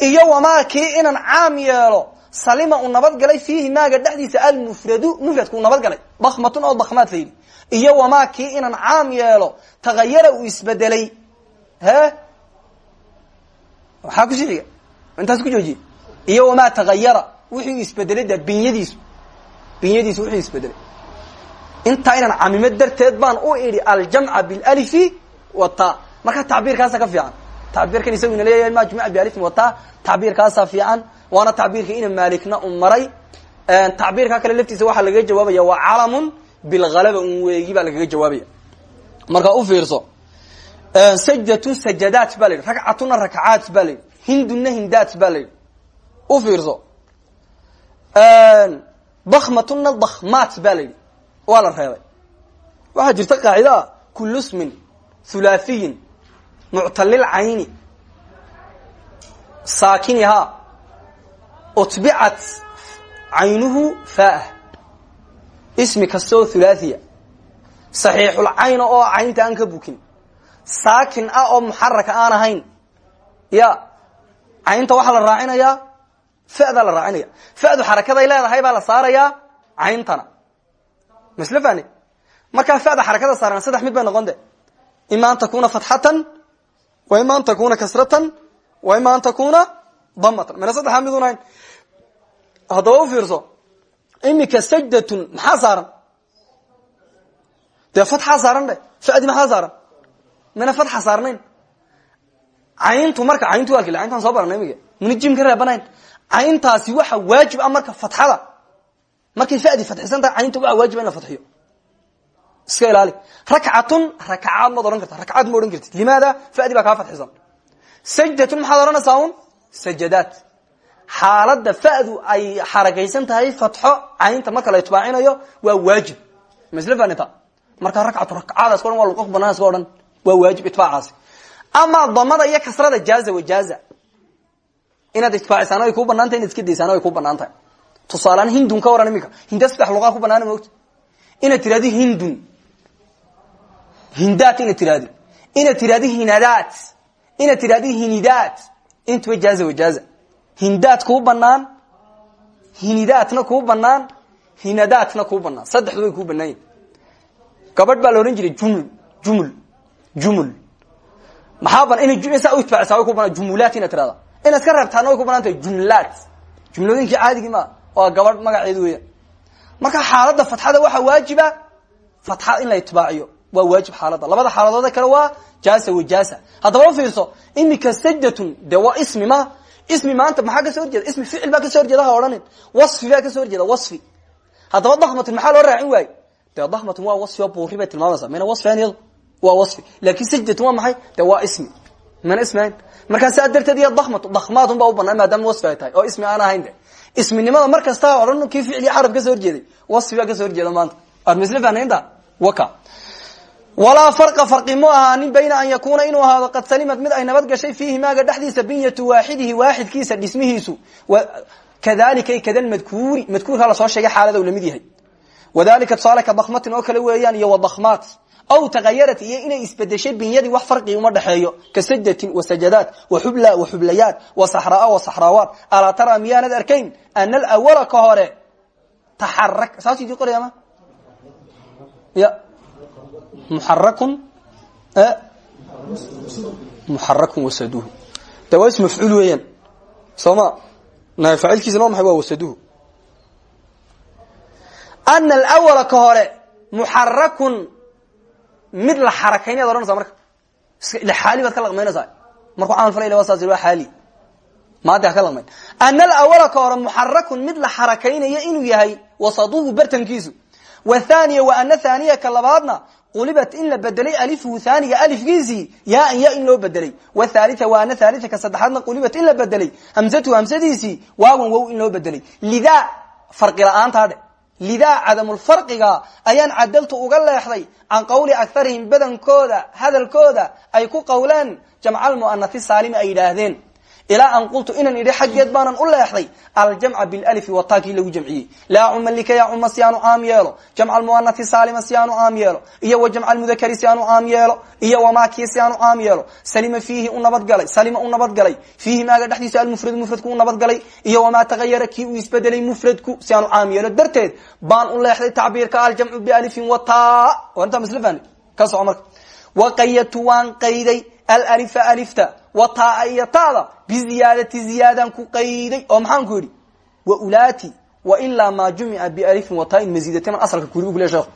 Iyo wamaa kii inaan caam yeelo salima uu nabadgalay fiihi maaga dhexdiisa almufradu mufradku uu nabadgalay dakmatun oo dakmaad la yidhi. Iyo wamaa kii inaan caam yeelo tagayara uu isbedelay he? Maxaa kusi xiga intaas ku joojiye iyo wamaa tagayara wixii isbedelay de binyadiisu. Binyadiisu isbedelay. Intaa inaan camimo darteed baan u idhi aljamca bilalifi wata marka tacbiirkaasa ka fiican. Tacbiirkan isagu leeyahay ma jumca bialifin wata tacbiirkaasaa fiican. Waana tacbiirka ina maalikna u maray. Tacbiirka kale laftiisa waxaa lagaga jawaabaya waa calamun bilhalaba un weegi baa lagaga jawaabaya. Marka u fiirso sajdatun sajadaat ba la yidhi ragcatuna rakcaat ba la yidhi hinduna hindaat ba la yidhi. U fiirso. Dakmatuna dakmaat ba la yidhi. Waa la reebay. Waxaa jirta qaacida ah kulu smin hulaahiyin muctalil cayni saakinihaa utbicat caynuhu faah ismi kastoo hulaahiya saxiixulcayna oo caynta aan ka bukin saakin ah oo muxaraka aan ahayn. Ya caynta waxaa la raacinayaa fada la raacinaya fadu xarakaday leedahay baa la saarayaa cayntana. Masl fani markaa fada xarakada saaran saddex mid bay noqon de ima an takuna fatxatan wa ima an takuna kasratan wa ima an takuna damatan. Mina saddexa midun ahayn haddaba u fiirso imika sajdatun maxaa saaran? Dee fatxaa saaran dhe fadi maxaa saaran mina fatxa saarnayn cayntu marka cayntu waa kile cayntaan soo barana imika muna jim ka reebanayn cayntaasi waxa waajib ah marka fatxada markay fadi fadxisan tahay caynta waa waajiba in la fadxiyo iska ilaali. Rakcatun rakcaad maad odhan karta rakcaad ma odhan kartid. Limaada fadi baa kaa fadxisan sajdatun maxaad odhanaysaa un sajadaat. Xaaladda fadu ay xarakaysan tahay fatxo caynta marka la itbaacinayo waa waajib. Masl fanita markaa rakcatu rakcaadaas o dhan waa luqaq banaan iska odhan waa waajib itbaacaasi amaa damada iyo kasrada jaaza wajaaza inaad itbaacisaan ay kuu bannaan tahay inaad iska daysaan ay kuu bannaan tahay hindun ka waran iminka. Hinda saddex luqaa ku banaana maogta inaad tirahdi hindun. Hindaat inaad tirahdi inaad tirahdi hinadaat inaad tirahdi hinidaat. Intuba jaaza wajaaza hindaat kuu banaan hinidaatna kuu banaan hinadaatna kuu banaan saddexdu way kuu banaan gabadh baa la jiray juml juml juml maxaa ban ina saa way ku banaan jumulaat inaad tirahda inaad ka reebtaana way ku banaan jumlaat jumlooyinkii caadigii maa waa gabadh magaceedu weeyaan marka xaaladda fatxada waxaa waajiba fatxa in la itbaaciyo waa waajib xaaladda labada xaaladoode kale waa jaasa wajaasa haddaba fiirso imika sajdatun de waa ismi ma ismi maanta maxaa ka soo horjeeda ismi ficil baa ka soo horjeeda ha odhanin wasfi baa ka soo horjeeda wasfi haddaba dakmatun maxaa loo raacin waaye de dakmatun waa wasfi oo buuri bay tilmaamaysaa mina wasfian iyado waa wasfi. Laakin sajdatun waa maxay? Waa ismi. Mana ismiayn markaa saa darteed iyo dakmatu dakmaadun baa u banaan maadaama wasfi ay tahay. Oo ismi aan ahayn de isminimada mar kasta odhan kii ficil iyo xaraf ka soo horjeeday wasfi baa ka soo horjeeda maanta. Aad masle fahnaynta waka. Walaa farqa farqi mu bayna an yakuna inuu ahaado qad salimad mid ay nabad gashay fiihi maaga dhexdiisa binyatu waaxidihi waaxidkiisa dhismihiisu. Kadalika ay kada madkuuri madkuurkaa la soo sheegay xaalada u la mid yahay. Wadalika tusaale ka oo kale weeyaan iyo wadakmaat aw tagayarat iyo inay isbedeshay binyadii wax farqi uma dhexeeyo ka sajdatin wa sajadaat wa xubla wa xublayaat wa saxraa wa saxraawaat alaa tara miyaanad arkayn ana alawala ka hore taxarak saas idii qoraya ya muxarakun muxarakun wasaduhu de waa is mafcuul weeyaan sooma nahay faacilkiisana waa maxay waa wasaduhu ana alawala ka hore muxarakun mid la xarakaynayaad odhanaysaa marka. Xaali baad ka laqmaynaysaa. Markuu camal falay waa saas waa xaali. Maadi ha ka lamayn ana alawala ka hore muxarakun mid la xarakaynayo inuu yahay wasaduhu bartankiisu. Wathaniya wa ana thaniya ka labaadna qulibat in la bedelay alifuhu thaniga alifkiisii yaan ya in loo bedelay. Wthalitha wa ana thalitha ka saddexaadna qulibat in la bedelay. Hamsatuhu hamsadiisii waawan wow in loo bedelay. Lidaa farqi la'aantaadhe lidaa cadamulfarqiga ayaan cadaltu uga leexday can qawli akarihim badankooda hadalkooda ay ku qawleen jamcalmu'anathi saalimi ay yidhaahdeen ilaa an qultu inan idhi xaggeed baanan u leexday aljamca bilalifi wataakii lagu jamciyey. Laa cumalika yaa cuma si aanu caam yeelo. Jamca almu'anathi saalima si aanu caam yeelo. Iyo wa jamca almudakari si aanu caam iyo wamaakii si aanu caam yeelo. Salima fiihi u nabadgalay salima u nabadgalay fiihi maaga dhexdiisa almufradu mufradku u nabadgalay iyo wamaa tagayara kii uu isbedelay mufradku si aanu caam baan u leexday tacbiirka aljamcu bialifin wata intaa masl fahni ka soco marka waqayadtu waan qayday alalifa alifta wataa iyo taada biziyaadati ziyaadan ku qayday oo maxaan ku yidhi waulaati wailaa maa jumica bialifin watain mazidatin asalka kuri bu le sheekhu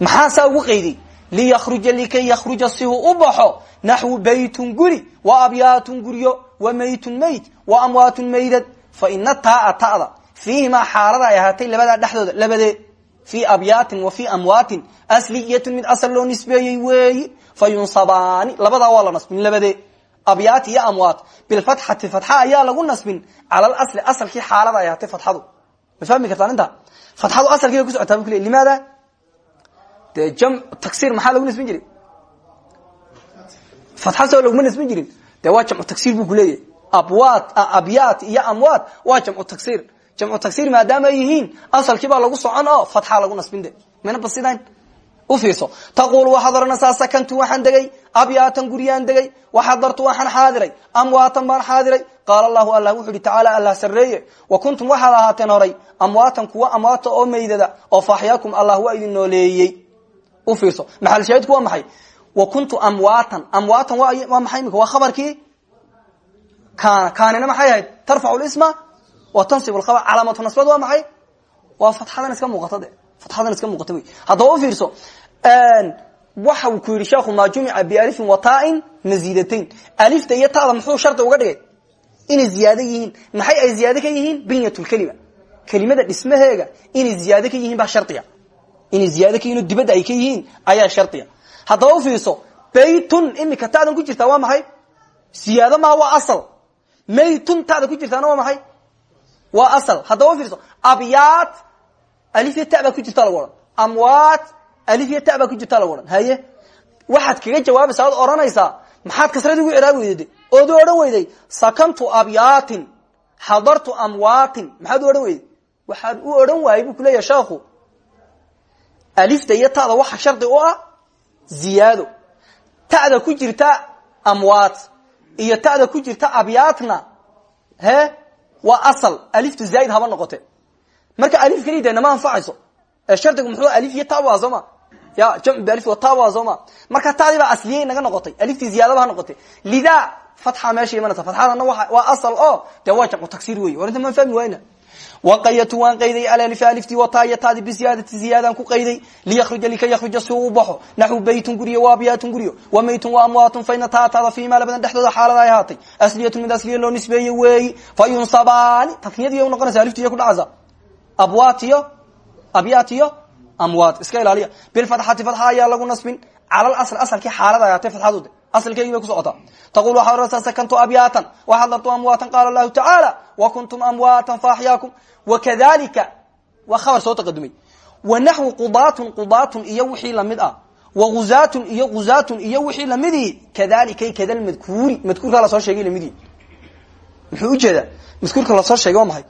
maxaa saa ugu qayday liyakruja likay yakruja si uu u baxo naxwu baytun guri wa abyaatun guryo wa maytun mayt wa amwaatun maydad fa taaa ta'da fiihimaa xaalada ay ahaatay labadaa dhexdooda labadee fii abyaatin wa fii amwaatin asliyatun mid asal loo nisbeeyey weeyi fa yunsabaani labadaa waa la nasbin labadee. Abyaat iyo amwaat. Bilfatxati lagu nasbin. Cala lasli asalkii xaalada ay ahaatay fatxadu. Ma fahmi kartaan inta? Fatxadu asalkii bay ku socotaa bu ku dee jam tagsir maxaa lagu nasbin jiray? Fatxa soo nasbin jirin. Dee waa jamcu tagsir buu kuleeyahay abwaat abyaat iyo amwaat waa jamcu jamcu tagsir maadaama ay yihiin asalkii baa lagu socon oo fatxa lagu nasbin de mayna basidayn ufiirso taqul waxaad oranaysaa sakantu waxaan degay abyaatan guryaan degay waxadartu waxaan xaadiray amwaatan baan xaadiray. Qaala allahu allah wuxu uhi tacaala allah sareeye wa kuntum waxaad ahaateen horay amwaatan kuwa amwaata oo meydada oo faaxyaakum allah waa idin nooleeyey. Ufiirso maxal shaahidku waa maxay? Wa kuntu amwaatan. Amwaatan waa maxay? Imika khabarkii? Kaana kaanina maxay ahayd? Tarfacu lisma wa tansib lkhabar calaamatu nasbad waa maxay? Waa fatxadan iska muuqata de. Fatxadan iska muuqata wey. Haddaba ufiirso waxa uu ku yidhi sheekhu maa jumica bialifin watain maziidatayn alifta iyo tada muxuu shardi uga dhigay? Inay ziyaado yihiin. Maxay ay ziyaado ka yihiin? Binyatulkelima kelimada dhismaheega inay ziyaado ka yihiin baa shardiga. Inay ziyaado ka yihiin oo dibadda ay ka yihiin ayaa shardiga. Haddaba ufiirso baytun imika tadan ku jirtaa waa asal. Haddaba ufiirso abyaat alif iyo ta baa ku jirta lagu odhan amwaat alif iyo ta baa ku jirta lagu odhan haye? Waxaad kaga jawaabaysa oad odhanaysaa. Maxaad kasradii ugu ciraab weyday ood u odhan weyday sakantu abyaatin xadartu amwaatin. Maxaad u odhan waxaan u odhan waayey buu kuleeyahay sheekhu alifta iyo tada waxa shardi u ah ziyaado. Ta'da ku jirta amwaat iyo ta'da ku jirta abyaatna. He waa asal aliftu zaaid haba noqote. Marka alif keliya de nama anfacayso. Ee shardigu muxuu alif iyo ta waa sooma ya jamcu bialif wa ta waa marka tadii baa asliyey naga noqotay aliftii ziyaadaba ha noqotay. Lidaa fatxa meesha imanaysa. Fatxadana waa asal oo dee waa jamcu tagsir wey war inta maan fahmi wayna waqayatu waan qayday alif aliftii wataaya taadi biziyaadati ziyaadan ku qayday. Liyakruja likay yakruja si uu baxo naxwu baytun guryo wa abyaatun guryo wa maytun wa amwaatun faina taataada fiimaa labadan dhexdooda xaalada ay ahaatay asliyatun mid asliya loo nisbeeye weeyi. Fa yunsabaani taniyadii u noqonaysa aliftiiya ku dhacaysa abwaat iyo abyaat iyo amwaat. Iska ilaaliya. Bilfatxati fatxa ayaa lagu nasbin. Cala lasl asalkii xaalada ayaatay fatxadude asalkeygii bay ku socotaa taqul waxaad oranaysaa sakantu abyaatan waxadartu amwaatan qaala allahu tacaala wa kuntum amwaatan faaxyaakum wakadalika waa khabar soo taqadumay wa naxwu qudaatun qudaatun iyo wixii la mid ah wa guzaatun iyo guzaatun iyo wixii lamidii kadalika kada lmadkuuri madkuurkaa la soo sheegay lamidii muxuu u jeedaa madkuurka la soo sheegay waa maxay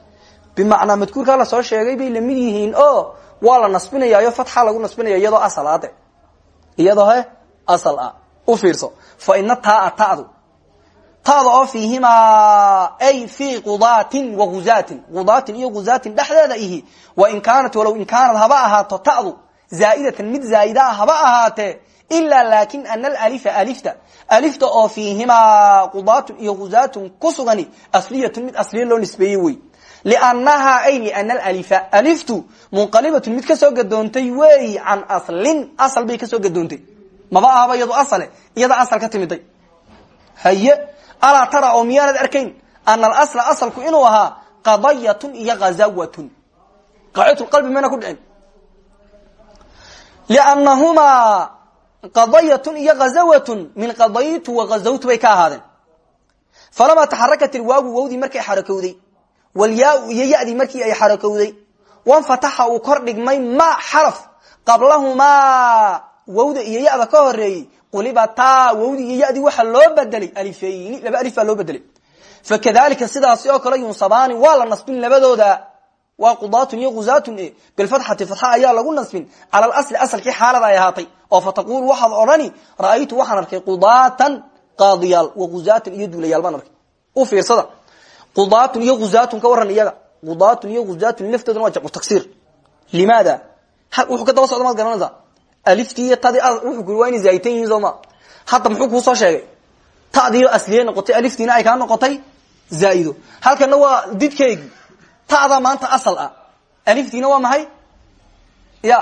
bimacnaa madkuurkaa la soo sheegay bay la mid yihiin o waa la nasbinayaayo fatxa lagu nasbinaya iyadoo asalaade iyadoo he asal ah u fiirso fa ina taaa tadu tada oo fiihimaa ay fi qudaatin wa guzaatin qudaatin iyo guzaatin dhexdeeda ihi wain kaanat walow in kaanad haba ahaato ta'du zaa'idatan mid zaa'ida haba ahaatee ilaa laakin ana alalifa alifta alifta oo fiihimaa qudaatun iyo guzaatun ku sugani asliyatun mid asliya loo nisbeeyey wey lnahaa ay lana alalifa aliftu munqalibatun mid ka soo gadoontay weeyi can aslin asal bay ka soo gadoontay maba ahaba iyado asale iyada asal ka timiday. Haye alaa tara oo miyaanad arkayn? Ana alasla asalku inuu ahaa qadayatun iyo ghazawatun. Qaacidatulqalbi mayna ku dhicin. Liannahumaa qadayatun iyo ghazawatun min qadaytu wa ghazawtu bay ka ahaadeen. Falamaa taxarakat ilwaagu markay xarakowday. Walyaau iyo yadii markii ay xarakowday. Wanfataxa uu kor dhigmay ma xaraf qablahumaa wowda iyo yada ka horeeyey quliba taa wowdi iyo yadii waxaa loo bedelay alifeyni laba alif loo bedelay. Fakadalika sidaasi oo kale yunsabaani waa nasbin labadooda. Waa qudaatun iyo khuzaatun e bilfatxati fatxa lagu nasbin. Cala alasli asalkii xaalada ay ahaatay. Oo fataqul waxaad odhani ra'aytu waxaan arkay qudaatan qaadiyaal wa khuzaatan iyo duulayaal arkay. U fiirsada. Qudaatun iyo ka waran iyaga. Qudaatun iyo khuzaatun laftooduna waa jamcu taksiir. Limaada? Ka daba maad garanaysaa aliftii iyo tadii wuxuu ku waa inay zaaitan yihiin soo ma hadda muxuu kuu soo sheegay tadiio asliye noqotay aliftiina ay kaa noqotay zaaido halkana waa didkeygii ta'da maanta asal ah aliftiina waa maxay ya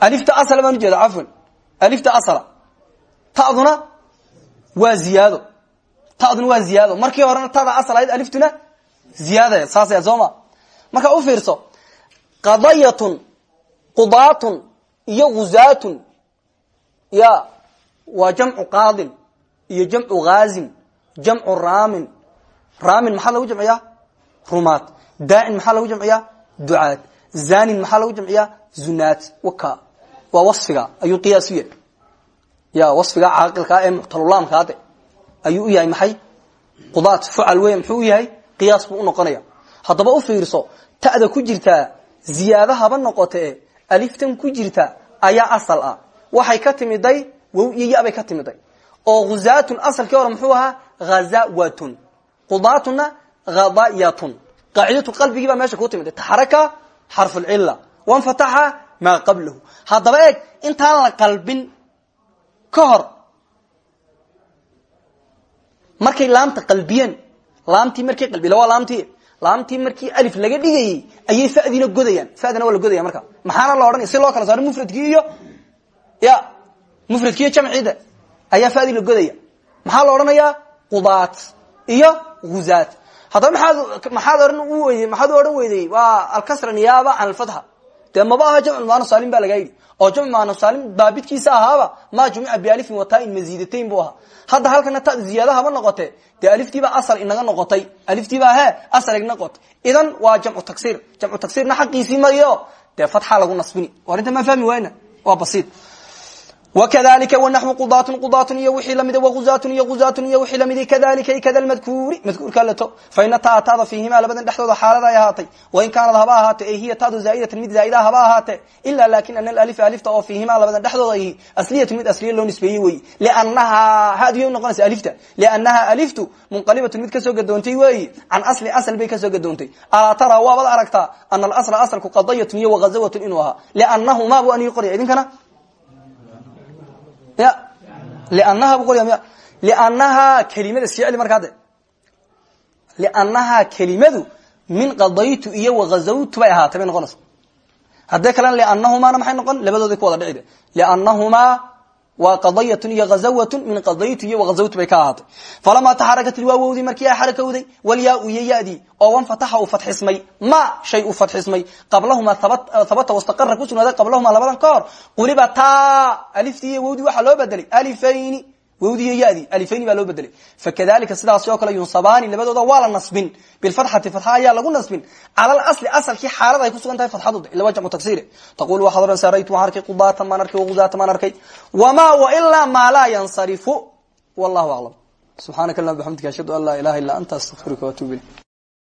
alifta asala baan ujeeda cafwan alifta asala ta'duna waa ziyaado ta'duna waa ziyaado markii horena tada asal ahayd aliftuna ziyaada saasaya soo ma marka u fiirso qadayatun qudaatun iyo ghuzaatun ya waa jamcu qaadin iyo jamcu ghaazin jamcu raamin. Raamin maxaa lagu jamciyaa? Rumaad. Daacin maxaa lagu jamciyaa? Ducaad. Zanin maxaa lagu jamciyaa? Zunaad. Waka waa wasfiga. Ayuu qiyaas u yahay. Ya wasfiga caaqilkaa ee muctalulaamkaade ayuu u yahay maxay? Qudaat fucal weya muxuu yahay? Qiyaas buu unoqonaya haddaba u fiirso ta'da ku jirtaa ziyaada haba noqote aliftan ku jirta ayaa asal ah. Waxay ka timiday wow iyo ya bay ka timiday. Oo khuzaatun asalkii hore muxuu ahaa? Ghazawatun qudaatuna hadayatun qaacidatu qalbigii baa meesha ku timiday. Taxaraka xarfulcila wanfataxa maa qablahu. Haddaba eeg intaan la qalbin ka markay laamta qalbiyeen laamtii markay qalbiyen waa laamtii laamtii markii alif laga dhigayey ayay fadiina godayaan. Fadina waa la godaya marka. Maxaana la odhanaya si loo kala saaro mufradkii iyo ya mufradki iyo jamciida ayaa fadi la godaya maxaa la odhanayaa? Qudaat iyo huzaat haddaba maaad maxaad ohan u weyday maxaad u odhan weydey waa alkasra niyaaba can alfatxa dee maba aha jamcu maano saalim baa lagaa yidhi. Oo jamcu maano saalim baabidkiisa ahaaba ma jumica bialifin watain maziidatayn bu ahaa. Hadda halkana ta ziyaadahaba noqote dee aliftiibaa asal inaga noqotay. Aliftiibaa he asal ig noqotay. Idan waa jamcu tagsir jamcu tagsirna xaqiisii mayo dee fatxa lagu nasbini. Arrinta maa fahmi wayna waa basiid wkadalika wnaxwu qudaatun qudaatun iyo wixii lamida wahuzaatun iyo huzaatun iyo wixii lamida kadalika kada madkuuri madkuurka leto faina taa taada fiihimaa labadan dhexdooda xaalada ay ahaatay wain kaanad haba ahaate ay hiya taadu zaaidatan mid zaaida haba ahaate ila laakiin ana alif alifta oo fiihimaa labadan dhexdooda ahi asliyatun mid asliya loo nisbeeyey wey lnahaa hadiyo noqonaysa alifta liannaha aliftu munqalibatun mid ka soo gadoontay weyi can asli asl bay ka soo gadoontay alaa tara waabad aragtaa ana alasla asalku qadayatun iyo wahazawatun inuu ahaa liannahumaa bu anigi qorya idinkana ya lnaha bu qorya lnahaa kelimada iska celi markaa min qadaytu iyo wahazawtu bay ahaatay bay noqonaysa haddee kalena lnahumaana maxay noqon? Labadooday ku wada dhicide lnahumaa waa qadayatun iyo hazawatun min qadaytu iyo wahazawtu bay ka ahaatay. Falamaa taxarakat ilwaawowdii markii ay xarakowday walyaau iyo yadii oo wanfataxa uu fatxismay ma shay uu fatxismay. Qablahumaa habata wastaqara ku sugnaaday qablahumaa labadan ka quliba taa aliftii iyo wowdii waxaa loo bedelay alifayni wowdi iyo yadii alifayni baa loo bedelay fakadalika sidaasi oo kale yunsabaani labadooda waa la nasbin bilfatxati fatxa ayaa lagu nasbin cala asli asalkii xaalada ay ku sugan tahay fatxadu ila waa jamcu tagsir taqul waxaad ohanaysaa raytu waan arkay qudaatan maan arkay wahuzaatan maan arkay wama wailaa maa laa yansarifu wallahu aclam subxaanaka allahuma bxamdika ashhadu an laa ilaha illa anta astaqfiruka watuub ilayk